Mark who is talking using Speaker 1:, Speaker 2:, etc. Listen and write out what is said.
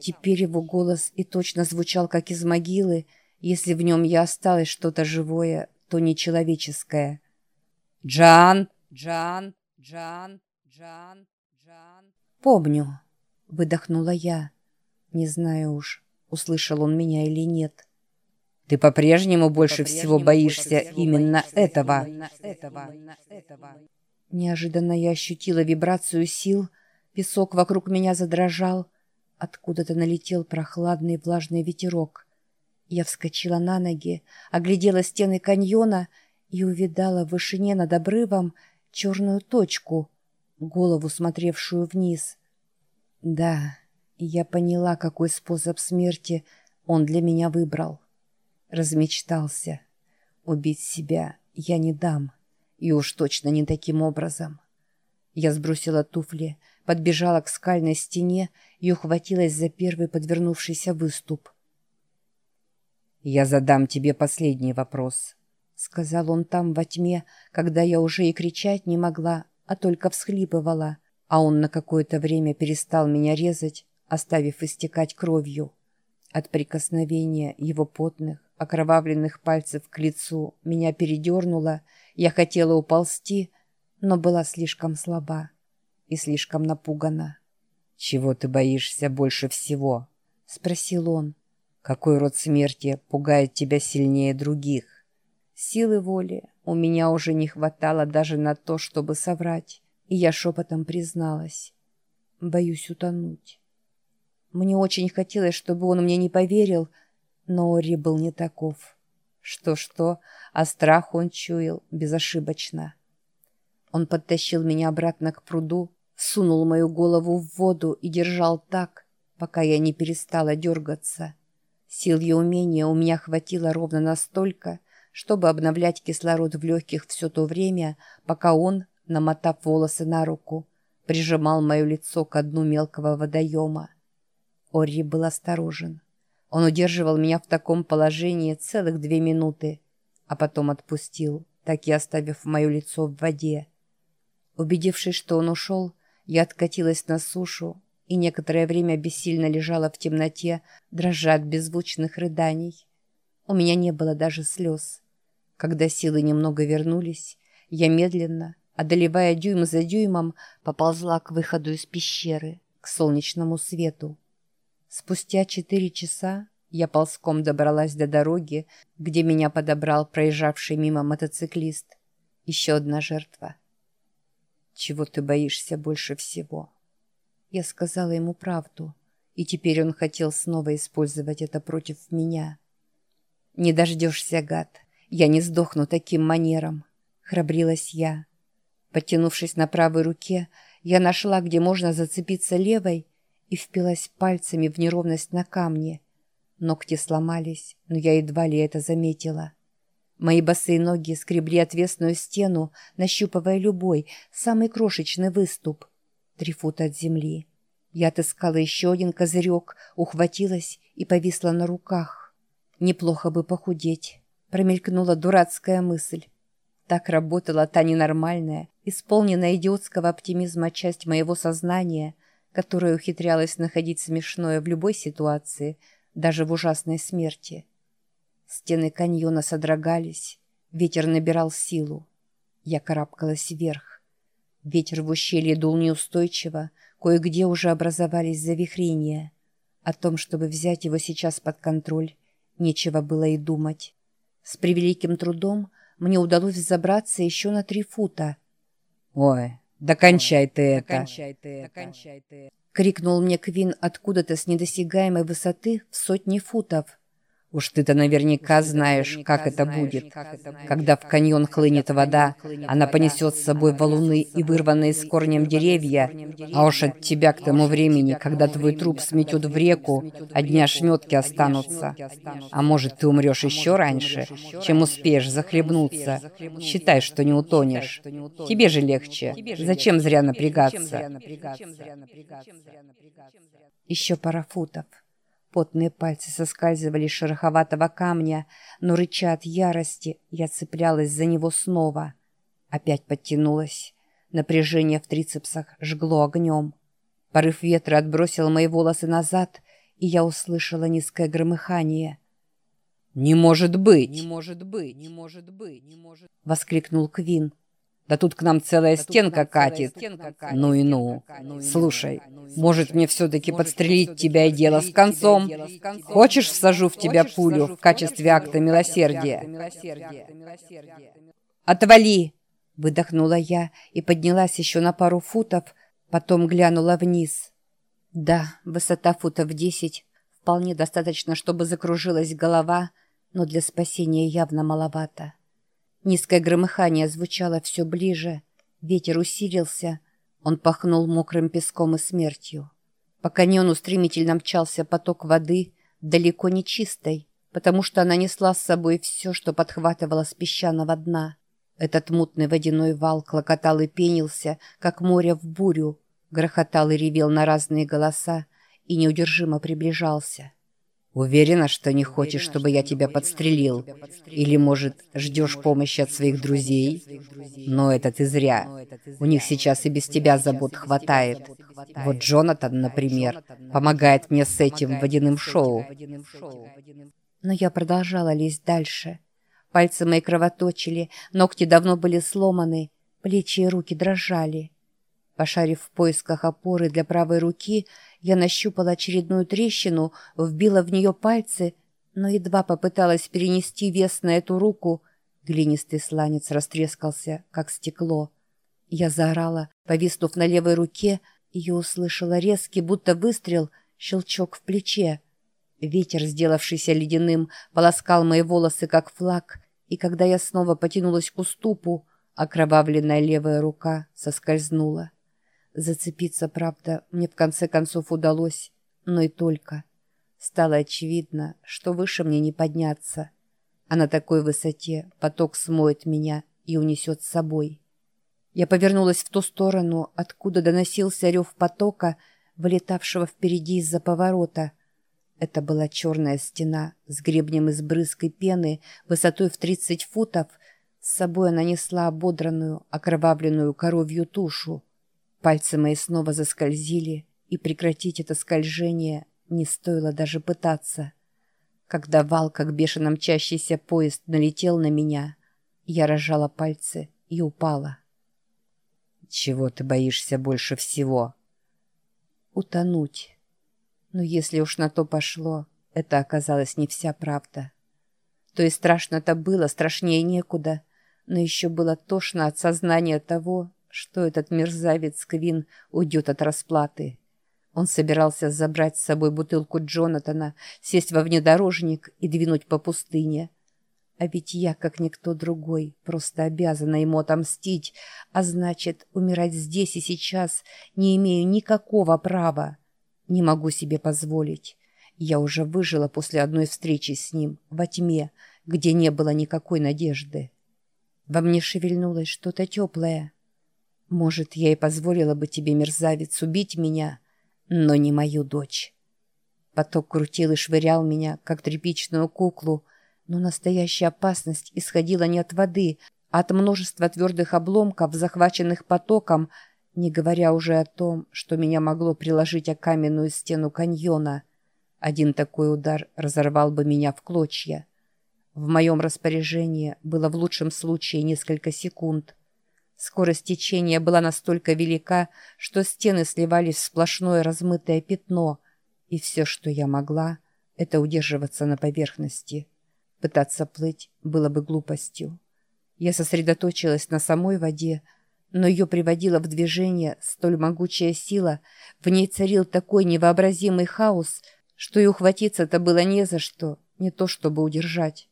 Speaker 1: Теперь его голос и точно звучал, как из могилы. Если в нем я осталось что-то живое, то нечеловеческое. «Джан! Джан! Джан! Джан! Джан!» «Помню», — выдохнула я. Не знаю уж, услышал он меня или нет.
Speaker 2: Ты по-прежнему больше всего боишься именно этого.
Speaker 1: Неожиданно я ощутила вибрацию сил, песок вокруг меня задрожал, откуда-то налетел прохладный влажный ветерок. Я вскочила на ноги, оглядела стены каньона и увидала в вышине над обрывом черную точку, голову, смотревшую вниз. Да, я поняла, какой способ смерти он для меня выбрал. Размечтался. Убить себя я не дам. И уж точно не таким образом. Я сбросила туфли, подбежала к скальной стене и ухватилась за первый подвернувшийся выступ.
Speaker 2: «Я задам тебе последний вопрос», —
Speaker 1: сказал он там во тьме, когда я уже и кричать не могла, а только всхлипывала, а он на какое-то время перестал меня резать, оставив истекать кровью. От прикосновения его потных, окровавленных пальцев к лицу меня передернуло, я хотела уползти, но была слишком слаба и слишком напугана.
Speaker 2: «Чего ты боишься больше всего?»
Speaker 1: — спросил он.
Speaker 2: «Какой род смерти пугает тебя сильнее других?»
Speaker 1: Силы воли у меня уже не хватало даже на то, чтобы соврать, и я шепотом призналась. Боюсь утонуть. Мне очень хотелось, чтобы он мне не поверил, но Ори был не таков. Что-что, а страх он чуял безошибочно. Он подтащил меня обратно к пруду, сунул мою голову в воду и держал так, пока я не перестала дергаться. Сил и умения у меня хватило ровно настолько, чтобы обновлять кислород в легких все то время, пока он, намотав волосы на руку, прижимал мое лицо к дну мелкого водоема. Орри был осторожен. Он удерживал меня в таком положении целых две минуты, а потом отпустил, так и оставив мое лицо в воде. Убедившись, что он ушел, я откатилась на сушу и некоторое время бессильно лежала в темноте, дрожа от беззвучных рыданий. У меня не было даже слез. Когда силы немного вернулись, я медленно, одолевая дюйм за дюймом, поползла к выходу из пещеры, к солнечному свету. Спустя четыре часа я ползком добралась до дороги, где меня подобрал проезжавший мимо мотоциклист. Еще одна жертва. «Чего ты боишься больше всего?» Я сказала ему правду, и теперь он хотел снова использовать это против меня. «Не дождешься, гад. Я не сдохну таким манером», — храбрилась я. Подтянувшись на правой руке, я нашла, где можно зацепиться левой, и впилась пальцами в неровность на камне. Ногти сломались, но я едва ли это заметила. Мои босые ноги скребли отвесную стену, нащупывая любой, самый крошечный выступ. Три фута от земли. Я отыскала еще один козырек, ухватилась и повисла на руках. Неплохо бы похудеть. Промелькнула дурацкая мысль. Так работала та ненормальная, исполненная идиотского оптимизма часть моего сознания — которая ухитрялась находить смешное в любой ситуации, даже в ужасной смерти. Стены каньона содрогались, ветер набирал силу. Я карабкалась вверх. Ветер в ущелье дул неустойчиво, кое-где уже образовались завихрения. О том, чтобы взять его сейчас под контроль, нечего было и думать. С превеликим трудом мне удалось забраться еще на три фута.
Speaker 2: «Ой, «Докончай ты это!»
Speaker 1: «Докончай ты это!» — крикнул мне Квин откуда-то с недосягаемой высоты в сотни футов.
Speaker 2: Уж ты-то наверняка знаешь, как это будет. Когда в каньон хлынет вода, она понесет с собой валуны и вырванные с корнем деревья, а уж от тебя к тому времени, когда твой труп сметет в реку, одни ошметки останутся. А может, ты умрешь еще раньше, чем успеешь захлебнуться. Считай, что не утонешь. Тебе же легче. Зачем зря напрягаться?
Speaker 1: Еще пара футов. Потные пальцы соскальзывали с шероховатого камня, но, рыча от ярости, я цеплялась за него снова. Опять подтянулась. Напряжение в трицепсах жгло огнем. Порыв ветра отбросил мои волосы назад, и я услышала низкое громыхание.
Speaker 2: «Не может быть! Не может быть! Не может быть! Не может...» — воскликнул Квин. «Да тут к нам целая да стенка катит. Стенка. Ну и ну. ну Слушай, может мне все-таки подстрелить тебя и дело с концом? Хочешь, всажу в тебя пулю в качестве акта милосердия?»
Speaker 1: «Отвали!» — выдохнула я и поднялась еще на пару футов, потом глянула вниз. Да, высота футов десять, вполне достаточно, чтобы закружилась голова, но для спасения явно маловато. Низкое громыхание звучало все ближе, ветер усилился, он пахнул мокрым песком и смертью. По каньону стремительно мчался поток воды, далеко не чистой, потому что она несла с собой все, что подхватывала с песчаного дна. Этот мутный водяной вал клокотал и пенился, как море в бурю, грохотал и ревел на разные голоса и неудержимо приближался.
Speaker 2: Уверена, что не хочешь, чтобы я тебя подстрелил? Или, может, ждешь помощи от своих друзей? Но это ты зря. У них сейчас и без тебя забот хватает. Вот Джонатан, например, помогает мне с этим водяным шоу.
Speaker 1: Но я продолжала лезть дальше. Пальцы мои кровоточили, ногти давно были сломаны, плечи и руки дрожали. Пошарив в поисках опоры для правой руки, я нащупала очередную трещину, вбила в нее пальцы, но едва попыталась перенести вес на эту руку, глинистый сланец растрескался, как стекло. Я заорала, повиснув на левой руке, и услышала резкий, будто выстрел, щелчок в плече. Ветер, сделавшийся ледяным, полоскал мои волосы, как флаг, и когда я снова потянулась к уступу, окровавленная левая рука соскользнула. Зацепиться, правда, мне в конце концов удалось, но и только. Стало очевидно, что выше мне не подняться, а на такой высоте поток смоет меня и унесет с собой. Я повернулась в ту сторону, откуда доносился рев потока, вылетавшего впереди из-за поворота. Это была черная стена с гребнем из брызг и пены высотой в тридцать футов. С собой она несла ободранную, окровавленную коровью тушу. Пальцы мои снова заскользили, и прекратить это скольжение не стоило даже пытаться. Когда вал, как бешено мчащийся поезд, налетел на меня, я разжала пальцы и упала.
Speaker 2: «Чего ты боишься больше всего?»
Speaker 1: «Утонуть. Но если уж на то пошло, это оказалось не вся правда. То есть страшно-то было, страшнее некуда, но еще было тошно от сознания того, что этот мерзавец Квин уйдет от расплаты. Он собирался забрать с собой бутылку Джонатана, сесть во внедорожник и двинуть по пустыне. А ведь я, как никто другой, просто обязана ему отомстить, а значит, умирать здесь и сейчас не имею никакого права. Не могу себе позволить. Я уже выжила после одной встречи с ним, во тьме, где не было никакой надежды. Во мне шевельнулось что-то теплое — может, я и позволила бы тебе, мерзавец, убить меня, но не мою дочь. Поток крутил и швырял меня, как тряпичную куклу, но настоящая опасность исходила не от воды, а от множества твердых обломков, захваченных потоком, не говоря уже о том, что меня могло приложить о каменную стену каньона. Один такой удар разорвал бы меня в клочья. В моем распоряжении было в лучшем случае несколько секунд. Скорость течения была настолько велика, что стены сливались в сплошное размытое пятно, и все, что я могла, это удерживаться на поверхности. Пытаться плыть было бы глупостью. Я сосредоточилась на самой воде, но ее приводила в движение столь могучая сила, в ней царил такой невообразимый хаос, что и ухватиться-то было не за что, не то чтобы удержать.